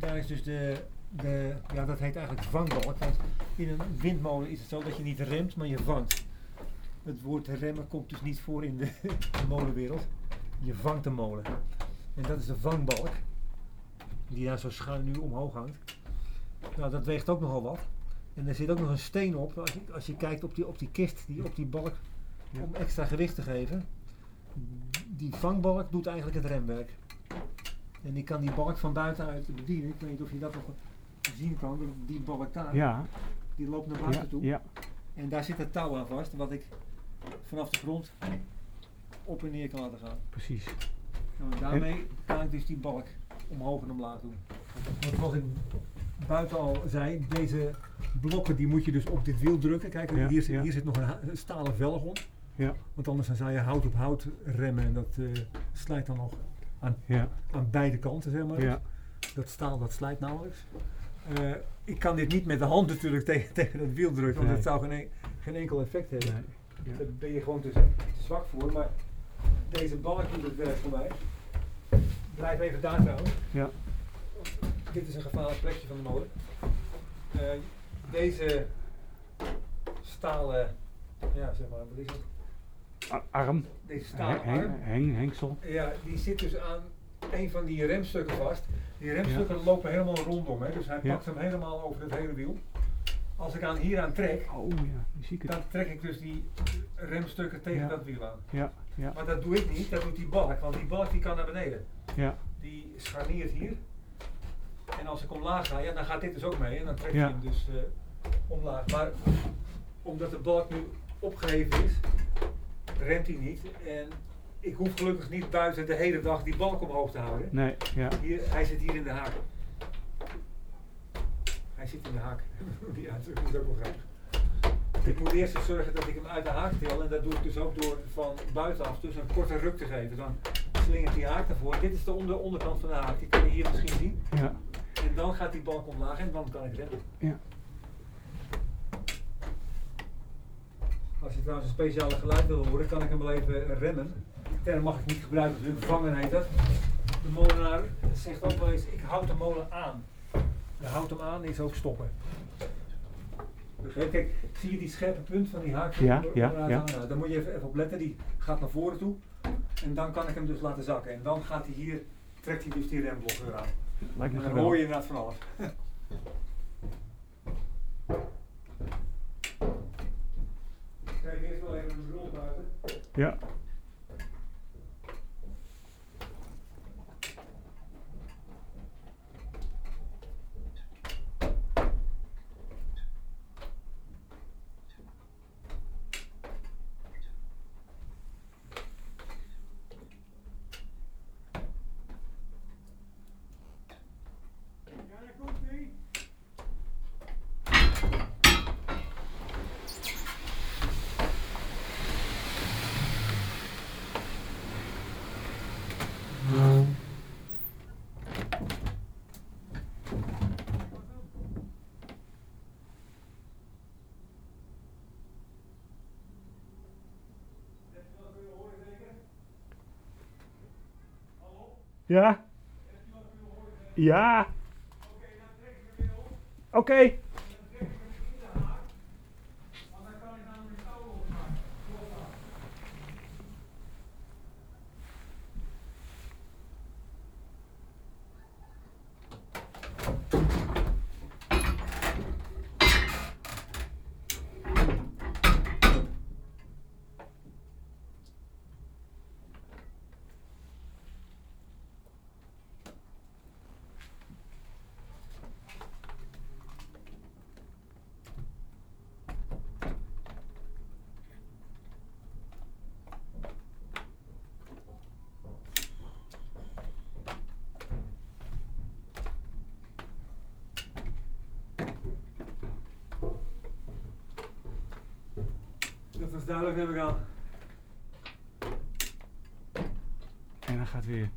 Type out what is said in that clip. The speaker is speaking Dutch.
daar is dus de, de, ja dat heet eigenlijk vangbalk. Want in een windmolen is het zo dat je niet remt, maar je vangt. Het woord remmen komt dus niet voor in de, de molenwereld. Je vangt de molen. En dat is de vangbalk. Die daar zo schuin nu omhoog hangt. Nou, dat weegt ook nogal wat. En er zit ook nog een steen op. Als je, als je kijkt op die, op die kist, die, op die balk, om extra gewicht te geven. Die vangbalk doet eigenlijk het remwerk. En die kan die balk van buitenuit bedienen. Ik weet niet of je dat nog zien kan. Die- balk daar, Ja, die loopt naar ja, buiten toe. ja. En daar zit het touw aan vast, wat ik vanaf de grond op en neer kan laten gaan. precies. Nou, en daarmee kan ik dus die balk omhoog en omlaag doen. Want zoals ik buiten al zei, deze blokken die moet je dus op dit wiel drukken. Kijk, Ja, hier, zit, ja. hier zit nog een stalen velg om. Ja, Want anders dan zou je hout op hout remmen en dat eh, slijt dan nog ja, aan beide kanten, zeg maar. ja. Dat staal dat slijt nauwelijks. Eh, ik kan dit niet met de hand natuurlijk tegen, tegen het wiel drukken, want Nee. dat zou geen, en- geen enkel effect hebben. Nee. Ja. Daar ben je gewoon te, te zwak voor. Maar deze balk doet het werk voor mij. Blijf even daar trouwens. Ja. Dit is een gevaarlijk plekje van de molen. Eh, deze stalen, ja zeg maar, wat is het? Arm, Deze stalen heng, arm. heng, hengsel. Ja, die zit dus aan een van die remstukken vast. Die remstukken lopen helemaal rondom, hè, dus hij pakt hem helemaal over het hele wiel. Als ik aan hier aan trek, Oh ja, dan trek ik dus die remstukken tegen dat wiel aan. Ja, ja, Maar dat doe ik niet, dat doet die balk, want die balk die kan naar beneden. ja, Die scharniert hier. En als ik omlaag ga, ja, dan gaat dit dus ook mee en dan trek je Ja. hem dus eh, omlaag. Maar omdat de balk nu opgeheven is, remt hij niet. En ik hoef gelukkig niet buiten de hele dag die balk omhoog te houden. nee, ja, Hier, hij zit hier in de haak. Hij zit in de haak. Die uitdrukking is ook wel grappig. Ik moet eerst eens zorgen dat ik hem uit de haak til. En dat doe ik dus ook door van buitenaf dus een korte ruk te geven. Dan slingert die haak naar voren. Dit is de onder, onderkant van de haak. Die kan je hier misschien zien. ja, En dan gaat die balk omlaag en dan kan ik remmen. ja. Als je trouwens een speciale geluid wil horen, kan ik hem wel even remmen. Die term mag ik niet gebruiken, natuurlijk vangen heet dat. De molenaar zegt ook wel eens, ik houd de molen aan. Je houdt hem aan is ook stoppen. Begreep? Kijk, zie je die scherpe punt van die haak? Ja, ja, ja. Nou, daar moet je even, even op letten, die gaat naar voren toe. En dan kan ik hem dus laten zakken. En dan gaat hij hier, trekt hij dus die remblok weer aan. Lijkt me En dan hoor je inderdaad van alles. Kijk, eerst wel even een rol buiten. Ja, ja, Oké, dan trek ik hem weer op. oké. Dan trek ik hem in de haak. Want dan kan ik namelijk de touw losmaken. Loslaten. Dat was duidelijk, neem ik aan. En dan gaat weer